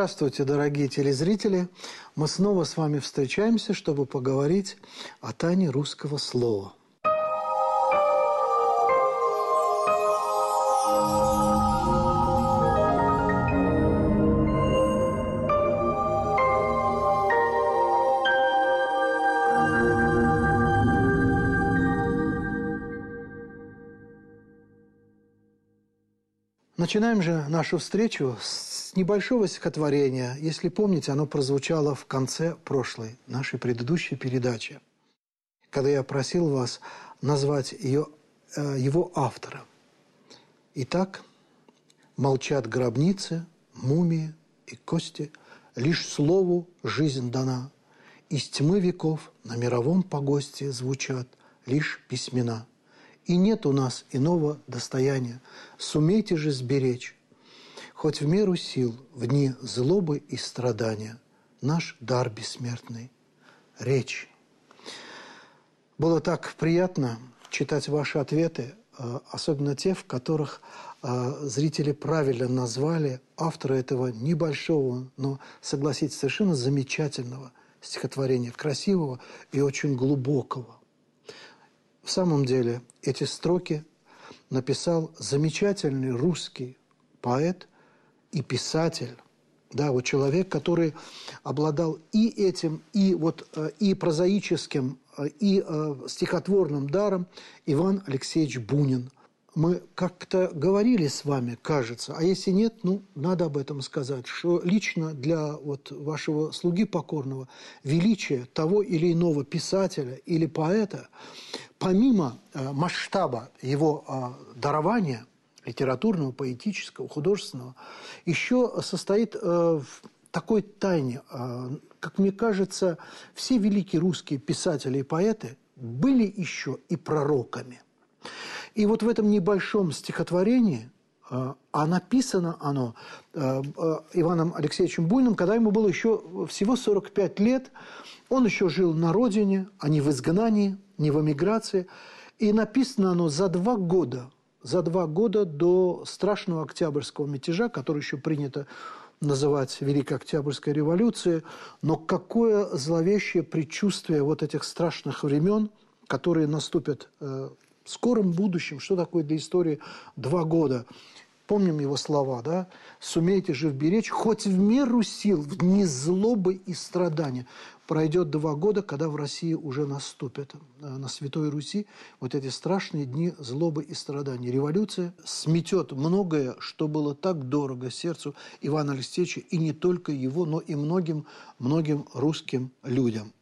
Здравствуйте, дорогие телезрители! Мы снова с вами встречаемся, чтобы поговорить о тайне русского слова. Начинаем же нашу встречу с небольшого стихотворения. Если помните, оно прозвучало в конце прошлой нашей предыдущей передачи, когда я просил вас назвать ее, э, его автора. Итак, молчат гробницы, мумии и кости, лишь слову жизнь дана. Из тьмы веков на мировом погосте звучат лишь письмена – и нет у нас иного достояния. Сумейте же сберечь, хоть в меру сил, в дни злобы и страдания, наш дар бессмертный – речь. Было так приятно читать ваши ответы, э, особенно те, в которых э, зрители правильно назвали автора этого небольшого, но, согласитесь, совершенно замечательного стихотворения, красивого и очень глубокого. В самом деле эти строки написал замечательный русский поэт и писатель, да, вот человек, который обладал и этим, и вот э, и прозаическим, э, и э, стихотворным даром Иван Алексеевич Бунин – мы как-то говорили с вами, кажется, а если нет, ну, надо об этом сказать, что лично для вот вашего слуги покорного величие того или иного писателя или поэта, помимо масштаба его дарования, литературного, поэтического, художественного, еще состоит э, в такой тайне. Э, как мне кажется, все великие русские писатели и поэты были еще и пророками – и вот в этом небольшом стихотворении, э, а написано оно Иваном Алексеевичем Буйным, когда ему было еще всего 45 лет, он еще жил на родине, а не в изгнании, не в эмиграции. И написано оно за два года, за два года до страшного октябрьского мятежа, который еще принято называть Великой Октябрьской революцией. Но какое зловещее предчувствие вот этих страшных времен, которые наступят в скором будущем, что такое для истории два года. Помним его слова, да? «Сумейте же вберечь, хоть в меру сил, в злобы и страдания». Пройдет два года, когда в России уже наступят, э, на Святой Руси, вот эти страшные дни злобы и страданий. Революция сметет многое, что было так дорого сердцу Ивана Алексеевича, и не только его, но и многим-многим русским людям.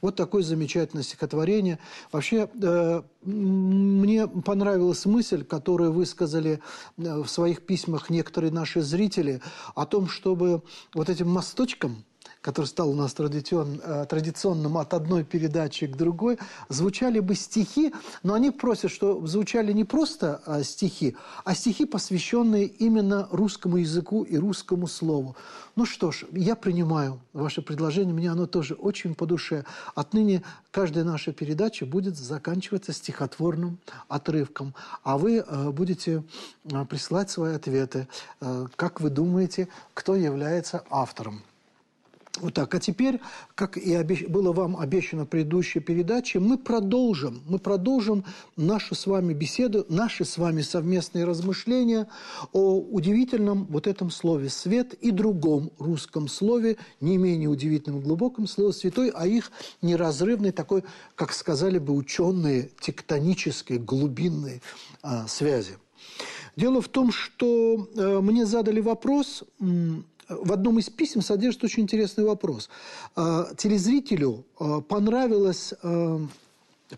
Вот такое замечательное стихотворение. Вообще, э, мне понравилась мысль, которую высказали э, в своих письмах некоторые наши зрители о том, чтобы вот этим мосточком который стал у нас э, традиционным от одной передачи к другой, звучали бы стихи, но они просят, что звучали не просто а, стихи, а стихи, посвященные именно русскому языку и русскому слову. Ну что ж, я принимаю ваше предложение, мне оно тоже очень по душе. Отныне каждая наша передача будет заканчиваться стихотворным отрывком, а вы э, будете э, присылать свои ответы. Как вы думаете, кто является автором? Вот так. А теперь, как и было вам обещано в предыдущей передаче, мы продолжим, мы продолжим нашу с вами беседу, наши с вами совместные размышления о удивительном вот этом слове «свет» и другом русском слове, не менее удивительном глубоком слове «святой», а их неразрывной такой, как сказали бы ученые, тектонической, глубинной а, связи. Дело в том, что э, мне задали вопрос в одном из писем содержит очень интересный вопрос. А, телезрителю а, понравилось а,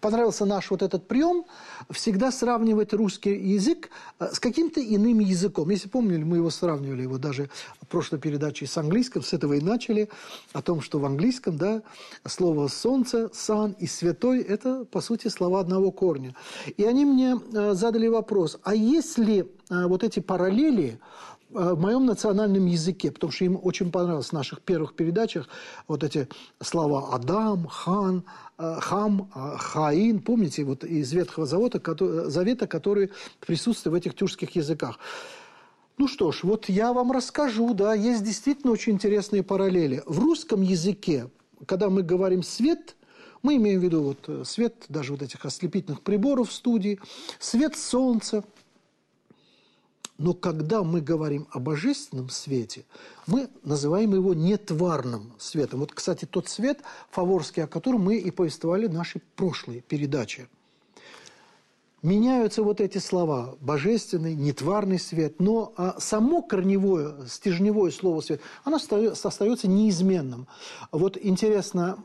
понравился наш вот этот прием всегда сравнивать русский язык с каким-то иным языком. Если помнили, мы его сравнивали его даже в прошлой передаче с английским, с этого и начали, о том, что в английском да, слово «солнце», «сан» и «святой» – это, по сути, слова одного корня. И они мне задали вопрос, а если вот эти параллели в моем национальном языке, потому что им очень понравилось в наших первых передачах вот эти слова «Адам», «Хан», э, «Хам», э, «Хаин», помните, вот из Ветхого Завета, Завета, которые присутствуют в этих тюркских языках. Ну что ж, вот я вам расскажу, да, есть действительно очень интересные параллели. В русском языке, когда мы говорим «свет», мы имеем в виду вот э, свет даже вот этих ослепительных приборов в студии, свет солнца. Но когда мы говорим о божественном свете, мы называем его нетварным светом. Вот, кстати, тот свет фаворский, о котором мы и повествовали в нашей прошлой передаче – меняются вот эти слова – божественный, нетварный свет, но а само корневое, стержневое слово «свет», оно остается неизменным. Вот интересно,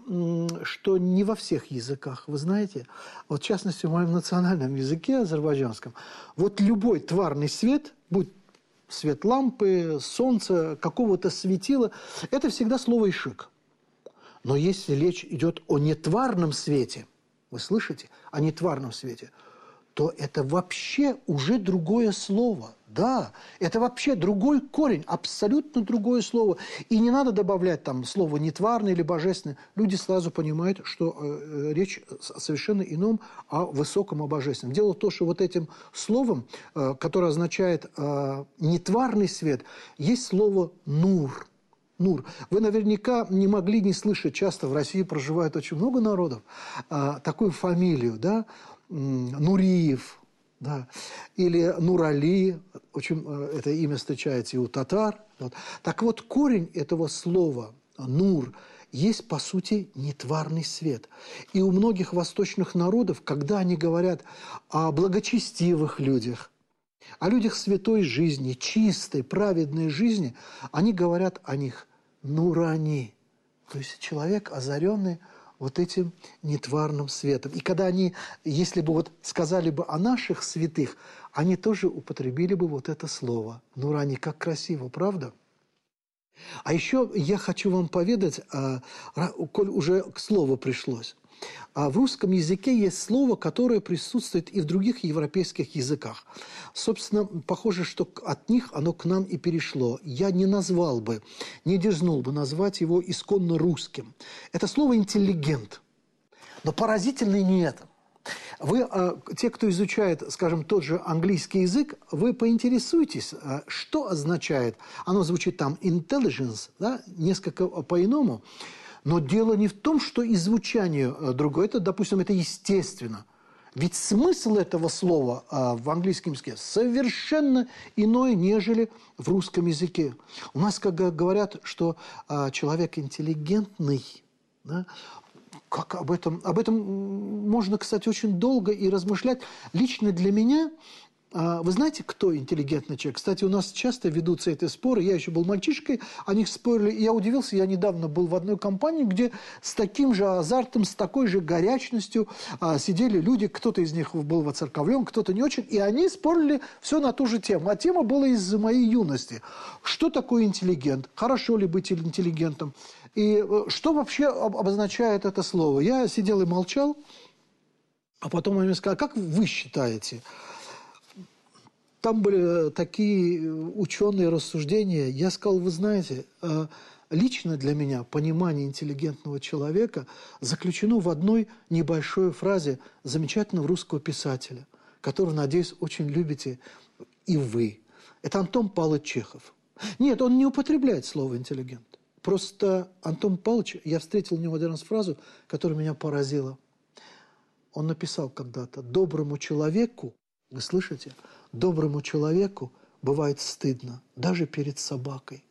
что не во всех языках, вы знаете, вот в частности в моем национальном языке, азербайджанском, вот любой тварный свет, будь свет лампы, солнца, какого-то светила, это всегда слово «ишик». Но если речь идет о нетварном свете, вы слышите, о нетварном свете – то это вообще уже другое слово. Да, это вообще другой корень, абсолютно другое слово. И не надо добавлять там слово «нетварное» или «божественное». Люди сразу понимают, что э, речь совершенно ином, о высоком, о божественном. Дело в том, что вот этим словом, э, которое означает э, «нетварный свет», есть слово «нур». Нур. Вы наверняка не могли не слышать, часто в России проживает очень много народов, э, такую фамилию, да, Нуриев, да, или Нурали, очень, э, это имя встречается и у татар. Вот. Так вот, корень этого слова «нур» есть, по сути, нетварный свет. И у многих восточных народов, когда они говорят о благочестивых людях, о людях святой жизни, чистой, праведной жизни, они говорят о них «нурани», то есть человек, озаренный – вот этим нетварным светом. И когда они, если бы вот сказали бы о наших святых, они тоже употребили бы вот это слово. Ну, рани, как красиво, правда? А еще я хочу вам поведать, а, коль уже к слову пришлось. А в русском языке есть слово, которое присутствует и в других европейских языках. Собственно, похоже, что от них оно к нам и перешло. Я не назвал бы, не дерзнул бы назвать его исконно русским. Это слово «интеллигент». Но поразительно не это. Вы, а, те, кто изучает, скажем, тот же английский язык, вы поинтересуйтесь, а, что означает, оно звучит там intelligence, да, несколько по-иному, но дело не в том, что и звучание э, другое. Это, допустим, это естественно. Ведь смысл этого слова а, в английском языке совершенно иной, нежели в русском языке. У нас, как говорят, что а, человек интеллигентный, да, как об этом, об этом можно, кстати, очень долго и размышлять. Лично для меня а, вы знаете, кто интеллигентный человек? Кстати, у нас часто ведутся эти споры. Я еще был мальчишкой, о них спорили. И я удивился, я недавно был в одной компании, где с таким же азартом, с такой же горячностью а, сидели люди. Кто-то из них был воцерковлен, кто-то не очень. И они спорили все на ту же тему. А тема была из моей юности. Что такое интеллигент? Хорошо ли быть интеллигентом? И э, что вообще обозначает это слово? Я сидел и молчал, а потом они мне сказали, как вы считаете – там были такие э, ученые рассуждения. Я сказал, вы знаете, э, лично для меня понимание интеллигентного человека заключено в одной небольшой фразе замечательного русского писателя, которого, надеюсь, очень любите и вы. Это Антон Павлович Чехов. Нет, он не употребляет слово «интеллигент». Просто Антон Павлович, я встретил у него один раз фразу, которая меня поразила. Он написал когда-то «доброму человеку, вы слышите, доброму человеку бывает стыдно, даже перед собакой.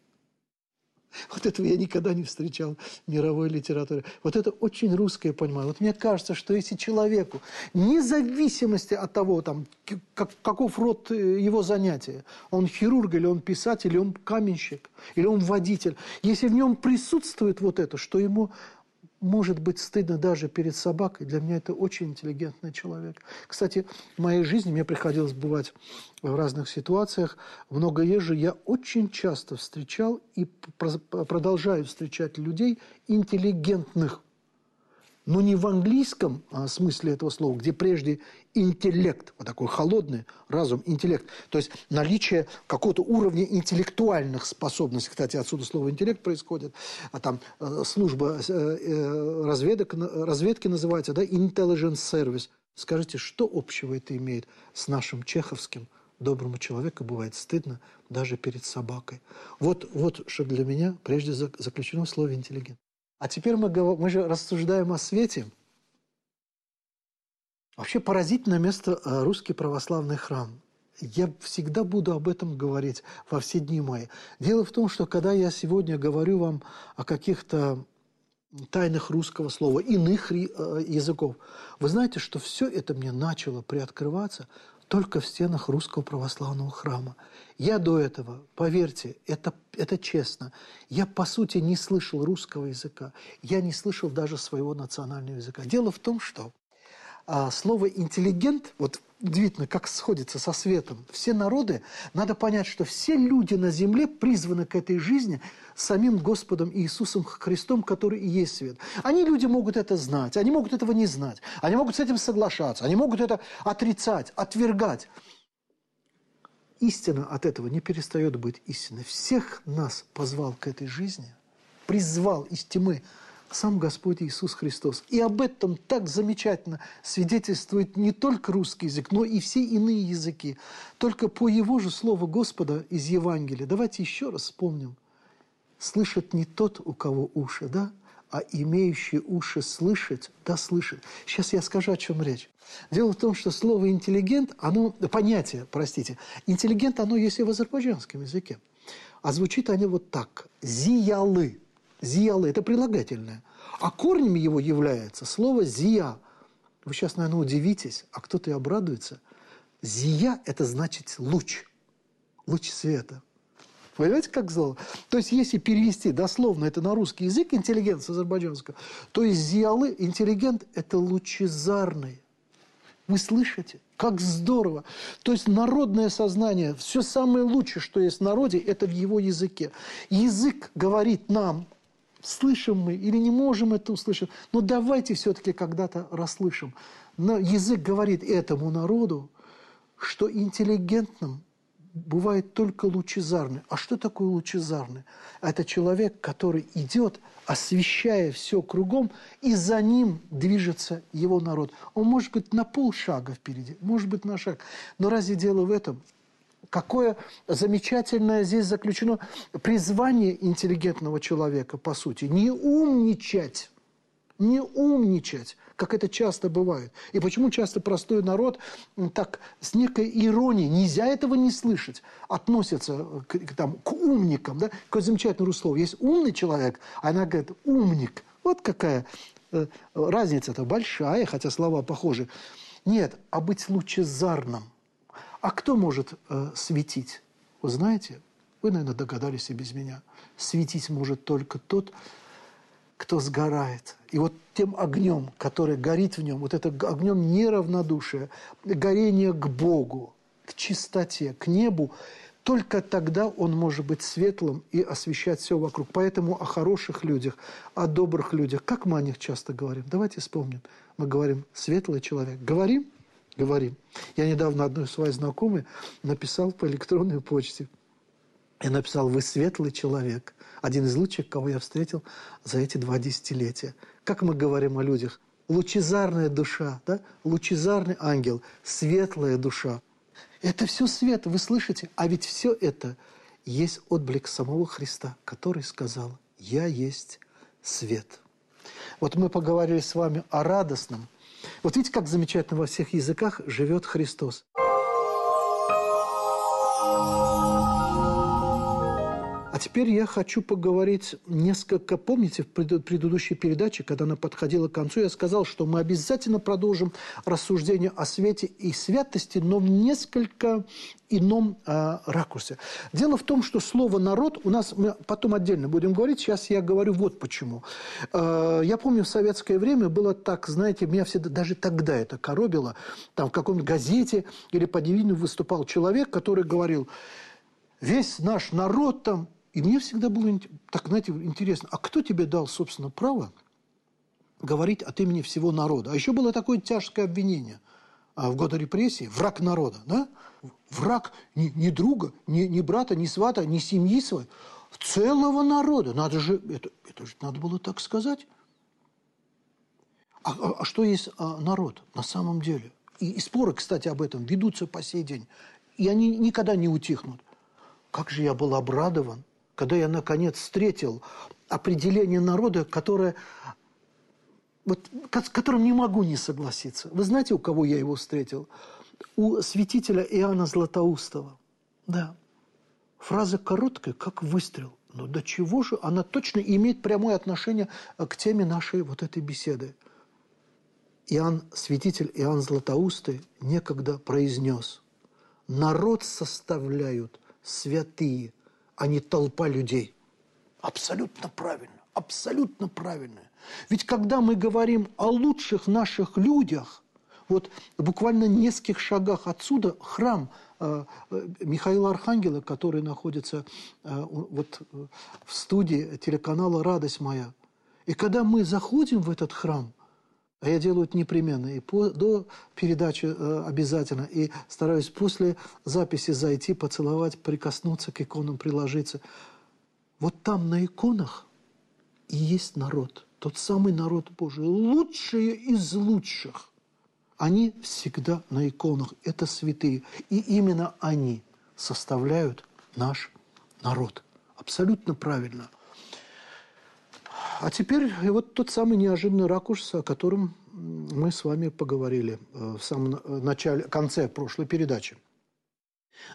Вот этого я никогда не встречал в мировой литературе. Вот это очень русское понимаю. Вот мне кажется, что если человеку, вне зависимости от того, там, как, каков род э, его занятия, он хирург или он писатель, или он каменщик, или он водитель, если в нем присутствует вот это, что ему может быть стыдно даже перед собакой. Для меня это очень интеллигентный человек. Кстати, в моей жизни мне приходилось бывать в разных ситуациях. Много езжу. Я очень часто встречал и продолжаю встречать людей интеллигентных но не в английском а, смысле этого слова, где прежде интеллект, вот такой холодный разум, интеллект, то есть наличие какого-то уровня интеллектуальных способностей, кстати, отсюда слово интеллект происходит, а там э, служба э, э, разведок, разведки называется, да, intelligence service. Скажите, что общего это имеет с нашим чеховским доброму человеку бывает стыдно даже перед собакой. Вот, вот что для меня прежде заключено в слове «интеллигент». А теперь мы, мы же рассуждаем о свете. Вообще поразительное место э, русский православный храм. Я всегда буду об этом говорить во все дни мои. Дело в том, что когда я сегодня говорю вам о каких-то тайнах русского слова, иных э, языков, вы знаете, что все это мне начало приоткрываться только в стенах русского православного храма. Я до этого, поверьте, это, это честно, я по сути не слышал русского языка, я не слышал даже своего национального языка. Дело в том, что а, слово «интеллигент», вот удивительно, как сходится со светом. Все народы, надо понять, что все люди на земле призваны к этой жизни самим Господом Иисусом Христом, который и есть свет. Они, люди, могут это знать, они могут этого не знать, они могут с этим соглашаться, они могут это отрицать, отвергать. Истина от этого не перестает быть истиной. Всех нас позвал к этой жизни, призвал из тьмы сам Господь Иисус Христос. И об этом так замечательно свидетельствует не только русский язык, но и все иные языки. Только по Его же Слову Господа из Евангелия. Давайте еще раз вспомним. Слышит не тот, у кого уши, да? а имеющий уши слышать, да слышит. Сейчас я скажу, о чем речь. Дело в том, что слово «интеллигент», оно, понятие, простите, интеллигент, оно есть и в азербайджанском языке. А звучит они вот так. Зиялы. Зиялы – это прилагательное. А корнем его является слово «зия». Вы сейчас, наверное, удивитесь, а кто-то и обрадуется. «Зия» – это значит луч, луч света. Понимаете, как слово? То есть, если перевести дословно это на русский язык, интеллигент с азербайджанского, то есть зиялы, интеллигент – это лучезарный. Вы слышите? Как здорово! То есть народное сознание, все самое лучшее, что есть в народе, это в его языке. Язык говорит нам слышим мы или не можем это услышать, но давайте все-таки когда-то расслышим. Но язык говорит этому народу, что интеллигентным бывает только лучезарный. А что такое лучезарный? Это человек, который идет, освещая все кругом, и за ним движется его народ. Он может быть на полшага впереди, может быть на шаг. Но разве дело в этом? Какое замечательное здесь заключено призвание интеллигентного человека, по сути. Не умничать, не умничать, как это часто бывает. И почему часто простой народ так с некой иронией, нельзя этого не слышать, относится к, там, к умникам. Да? Какое замечательное слово. Есть умный человек, а она говорит умник. Вот какая э, разница-то большая, хотя слова похожи. Нет, а быть лучезарным а кто может э, светить? Вы знаете, вы, наверное, догадались и без меня. Светить может только тот, кто сгорает. И вот тем огнем, который горит в нем, вот это огнем неравнодушия, горение к Богу, к чистоте, к небу, только тогда он может быть светлым и освещать все вокруг. Поэтому о хороших людях, о добрых людях, как мы о них часто говорим. Давайте вспомним. Мы говорим «светлый человек». Говорим? Говорим. Я недавно одной своей знакомой написал по электронной почте. Я написал «Вы светлый человек». Один из лучших, кого я встретил за эти два десятилетия. Как мы говорим о людях? Лучезарная душа, да? лучезарный ангел, светлая душа. Это все свет, вы слышите? А ведь все это есть отблик самого Христа, который сказал «Я есть свет». Вот мы поговорили с вами о радостном, вот видите, как замечательно во всех языках живет Христос. Теперь я хочу поговорить несколько... Помните, в предыдущей передаче, когда она подходила к концу, я сказал, что мы обязательно продолжим рассуждение о свете и святости, но в несколько ином э, ракурсе. Дело в том, что слово «народ» у нас... Мы потом отдельно будем говорить, сейчас я говорю вот почему. Э, я помню, в советское время было так, знаете, меня всегда, даже тогда это коробило, там в каком-то газете или по телевидению выступал человек, который говорил, весь наш народ там и мне всегда было так, знаете, интересно, а кто тебе дал, собственно, право говорить от имени всего народа? А еще было такое тяжкое обвинение а, в годы репрессий. Враг народа, да? Враг не, не друга, не, не брата, не свата, не семьи своей, целого народа. Надо же, это, это же надо было так сказать. А, а, а что есть а, народ на самом деле? И, и споры, кстати, об этом ведутся по сей день. и они никогда не утихнут. Как же я был обрадован, когда я наконец встретил определение народа, которое, вот, с которым не могу не согласиться. Вы знаете, у кого я его встретил? У святителя Иоанна Златоустова. Да. Фраза короткая, как выстрел. Но до чего же она точно имеет прямое отношение к теме нашей вот этой беседы. Иоанн, святитель Иоанн Златоустый некогда произнес, народ составляют святые, а не толпа людей. Абсолютно правильно, абсолютно правильно. Ведь когда мы говорим о лучших наших людях, вот буквально в нескольких шагах отсюда храм э, э, Михаила Архангела, который находится э, вот в студии телеканала «Радость моя». И когда мы заходим в этот храм – а я делаю это непременно. И по, до передачи э, обязательно. И стараюсь после записи зайти, поцеловать, прикоснуться к иконам, приложиться. Вот там на иконах и есть народ. Тот самый народ Божий. Лучшие из лучших. Они всегда на иконах. Это святые. И именно они составляют наш народ. Абсолютно правильно. А теперь вот тот самый неожиданный ракурс, о котором мы с вами поговорили э, в самом э, начале, конце прошлой передачи.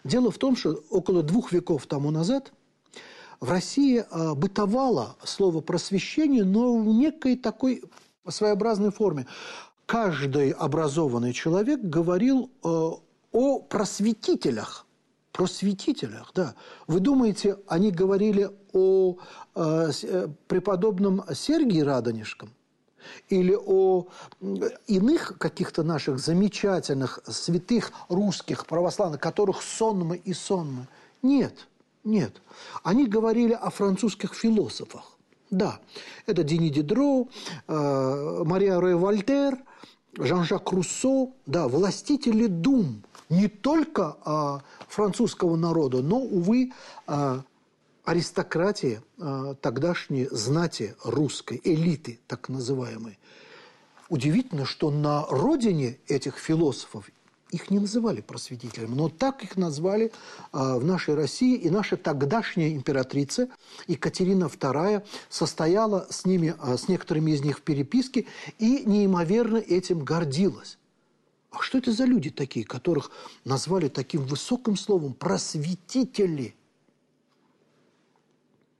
Дело в том, что около двух веков тому назад в России э, бытовало слово «просвещение», но в некой такой своеобразной форме. Каждый образованный человек говорил о просветителях – просветителях, да. Вы думаете, они говорили о э, э преподобном Сергии Радонежском? Или о иных каких-то наших замечательных святых русских православных, которых сонмы и сонмы? Нет, нет. Они говорили о французских философах. Да, это Дини Дидро, э, Мария Роя Вольтер, Жан-Жак Руссо, да, властители дум не только а, французского народа, но, увы, а, аристократии, а, тогдашней знати русской, элиты так называемой. Удивительно, что на родине этих философов их не называли просветителями, но так их назвали а, в нашей России. И наша тогдашняя императрица Екатерина II состояла с ними, а, с некоторыми из них в переписке и неимоверно этим гордилась. А что это за люди такие, которых назвали таким высоким словом «просветители»?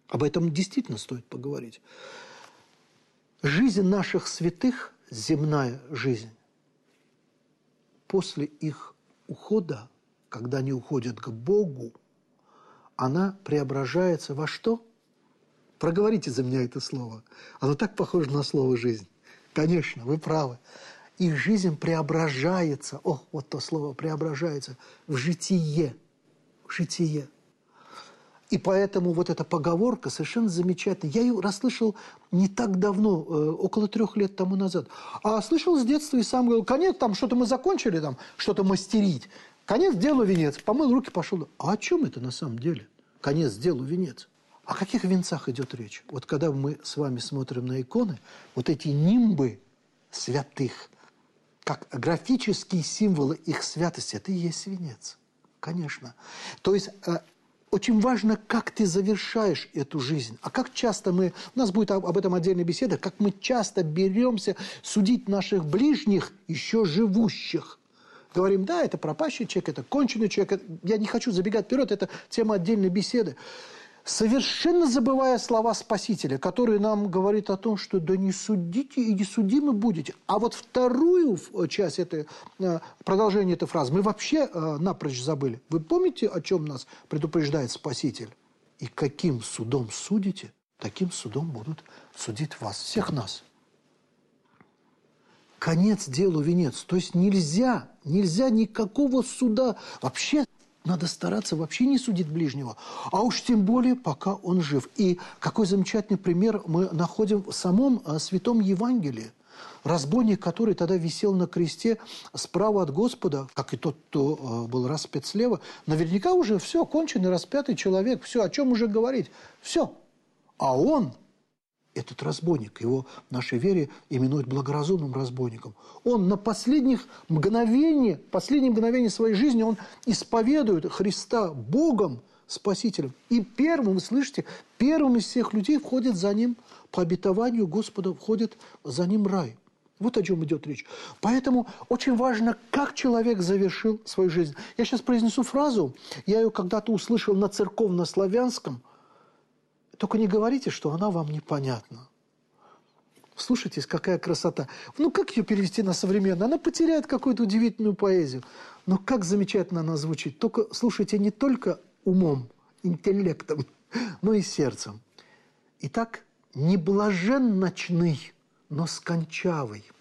Об этом действительно стоит поговорить. Жизнь наших святых, земная жизнь, после их ухода, когда они уходят к Богу, она преображается во что? Проговорите за меня это слово. Оно так похоже на слово «жизнь». Конечно, вы правы. Их жизнь преображается, о, вот то слово, преображается в житие, в житие. И поэтому вот эта поговорка совершенно замечательная. Я ее расслышал не так давно, э, около трех лет тому назад. А слышал с детства и сам говорил, конец, там что-то мы закончили, там что-то мастерить. Конец делу венец. Помыл руки, пошел. А о чем это на самом деле? Конец делу венец. О каких венцах идет речь? Вот когда мы с вами смотрим на иконы, вот эти нимбы святых, как графические символы их святости, это и есть венец. Конечно. То есть э, очень важно, как ты завершаешь эту жизнь. А как часто мы, у нас будет об этом отдельная беседа, как мы часто беремся судить наших ближних, еще живущих. Говорим, да, это пропащий человек, это конченый человек. Я не хочу забегать вперед, это тема отдельной беседы совершенно забывая слова Спасителя, который нам говорит о том, что да не судите и не судимы будете. А вот вторую часть этой, э, продолжение этой фразы мы вообще э, напрочь забыли. Вы помните, о чем нас предупреждает Спаситель? И каким судом судите, таким судом будут судить вас, всех нас. Конец делу венец. То есть нельзя, нельзя никакого суда. Вообще надо стараться вообще не судить ближнего, а уж тем более, пока он жив. И какой замечательный пример мы находим в самом а, Святом Евангелии. Разбойник, который тогда висел на кресте справа от Господа, как и тот, кто а, был распят слева, наверняка уже все, конченый распятый человек, все, о чем уже говорить, все. А он этот разбойник. Его в нашей вере именуют благоразумным разбойником. Он на последних мгновениях, последние мгновения своей жизни, он исповедует Христа Богом, Спасителем. И первым, вы слышите, первым из всех людей входит за ним, по обетованию Господа, входит за ним рай. Вот о чем идет речь. Поэтому очень важно, как человек завершил свою жизнь. Я сейчас произнесу фразу, я ее когда-то услышал на церковно-славянском – только не говорите, что она вам непонятна. Слушайтесь, какая красота. Ну, как ее перевести на современное? Она потеряет какую-то удивительную поэзию. Но как замечательно она звучит. Только слушайте не только умом, интеллектом, но и сердцем. Итак, не блажен ночный, но скончавый –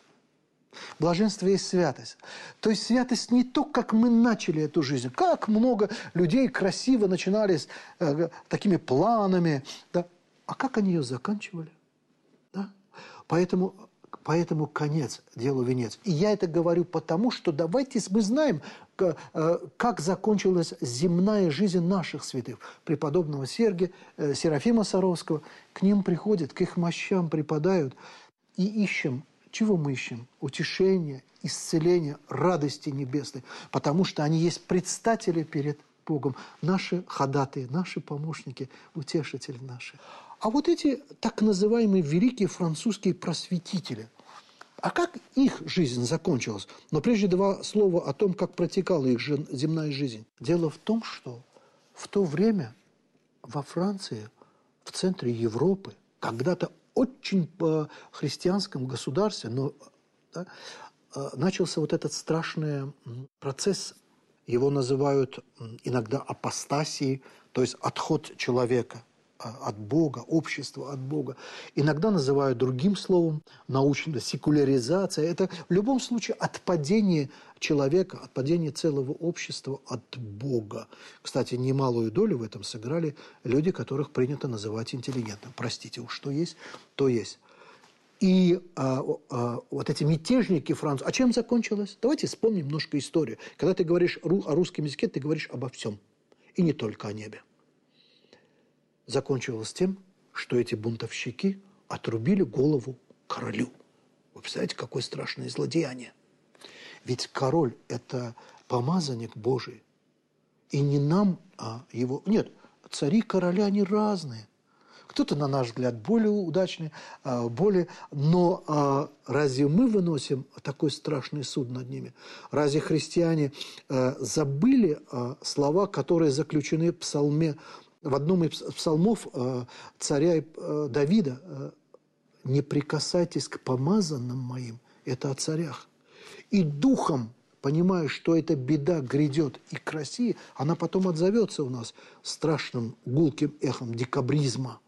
Блаженство есть святость. То есть святость не то, как мы начали эту жизнь. Как много людей красиво начинали с э, такими планами. Да? А как они ее заканчивали? Да? Поэтому, поэтому конец делу венец. И я это говорю потому, что давайте мы знаем, э, как закончилась земная жизнь наших святых. Преподобного Сергия, э, Серафима Саровского. К ним приходят, к их мощам припадают и ищем чего мы ищем? Утешение, исцеление, радости небесной. Потому что они есть предстатели перед Богом. Наши ходатые, наши помощники, утешители наши. А вот эти так называемые великие французские просветители – а как их жизнь закончилась? Но прежде два слова о том, как протекала их земная жизнь. Дело в том, что в то время во Франции, в центре Европы, когда-то очень по христианском государстве, но да, э, начался вот этот страшный процесс, его называют иногда апостасией, то есть отход человека от Бога, общества от Бога. Иногда называют другим словом, научно, секуляризация. Это в любом случае отпадение человека, отпадение целого общества от Бога. Кстати, немалую долю в этом сыграли люди, которых принято называть интеллигентным. Простите, уж что есть, то есть. И а, а, вот эти мятежники Франции, а чем закончилось? Давайте вспомним немножко историю. Когда ты говоришь о русском языке, ты говоришь обо всем. И не только о небе. Закончилось тем, что эти бунтовщики отрубили голову королю. Вы представляете, какое страшное злодеяние? Ведь король – это помазанник Божий. И не нам, а его... Нет, цари короля, они разные. Кто-то, на наш взгляд, более удачный, а, более... Но а, разве мы выносим такой страшный суд над ними? Разве христиане а, забыли слова, которые заключены в псалме, в одном из псалмов царя Давида «Не прикасайтесь к помазанным моим» – это о царях и духом понимая, что эта беда грядет и к России, она потом отзовется у нас страшным гулким эхом декабризма.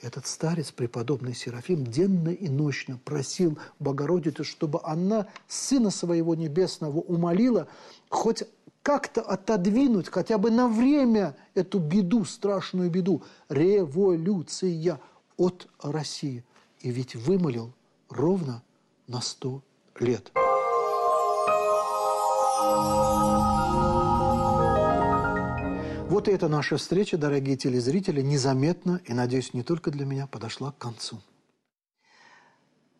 Этот старец, преподобный Серафим, денно и ночно просил Богородицу, чтобы она Сына Своего Небесного умолила хоть как-то отодвинуть хотя бы на время эту беду, страшную беду, революция от России. И ведь вымолил ровно на сто лет. Вот и эта наша встреча, дорогие телезрители, незаметно и, надеюсь, не только для меня, подошла к концу.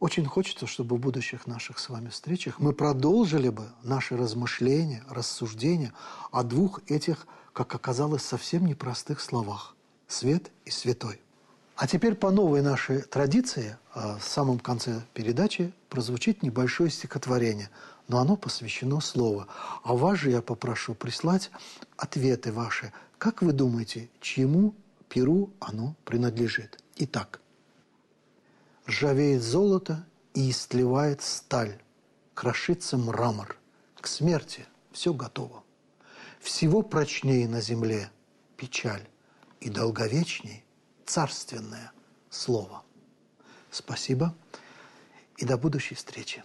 Очень хочется, чтобы в будущих наших с вами встречах мы продолжили бы наши размышления, рассуждения о двух этих, как оказалось, совсем непростых словах – «свет» и «святой». А теперь по новой нашей традиции а, в самом конце передачи прозвучит небольшое стихотворение – но оно посвящено Слову. А вас же я попрошу прислать ответы ваши. Как вы думаете, чьему перу оно принадлежит? Итак, ржавеет золото и истлевает сталь, крошится мрамор. К смерти все готово. Всего прочнее на земле печаль и долговечней царственное слово. Спасибо и до будущей встречи.